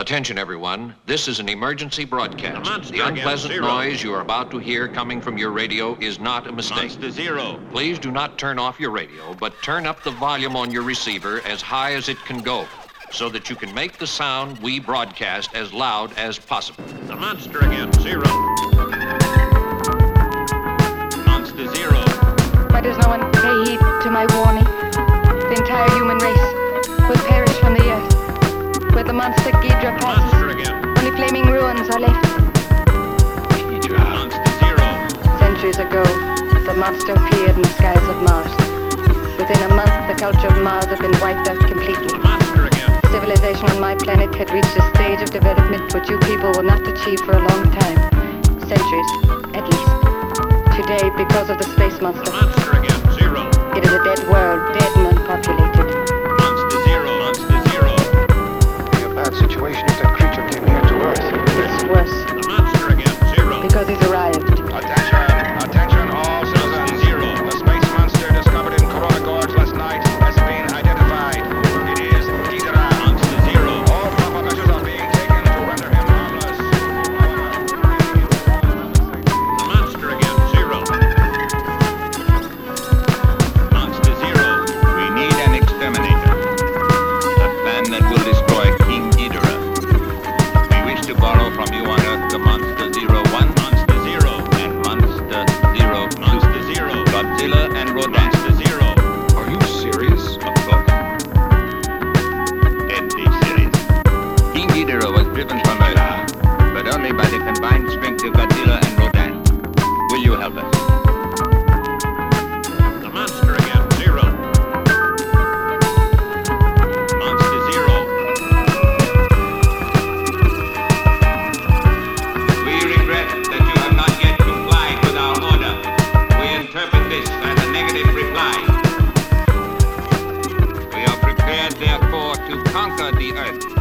Attention, everyone. This is an emergency broadcast. The monster The unpleasant noise you are about to hear coming from your radio is not a mistake. Monster zero. Please do not turn off your radio, but turn up the volume on your receiver as high as it can go so that you can make the sound we broadcast as loud as possible. The monster again, zero. Monster zero. Why does no one pay heed to my warning? The entire human race will perish from the earth. Where the monster Ghidorah passes, only flaming ruins are left. Monster zero. Centuries ago, the monster appeared in the skies of Mars. Within a month, the culture of Mars had been wiped out completely. Civilization on my planet had reached a stage of development which you people will not achieve for a long time. Centuries, at least. Today, because of the space monster, Monster again, zero. it is a dead world, situation if that creature came here to Earth. It's worse, Ghidorah was driven from Earth, but only by the combined strength of Godzilla and Rodan. Will you help us? The monster again, zero. Monster zero. We regret that you have not yet complied with our order. We interpret this as a negative reply. We are prepared, therefore, to conquer the Earth.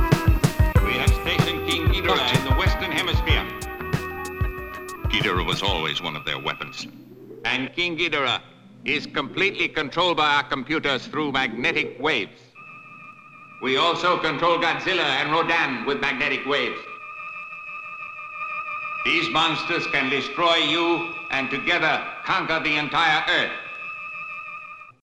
Ghidorah was always one of their weapons. And King Ghidorah is completely controlled by our computers through magnetic waves. We also control Godzilla and Rodan with magnetic waves. These monsters can destroy you and together conquer the entire Earth.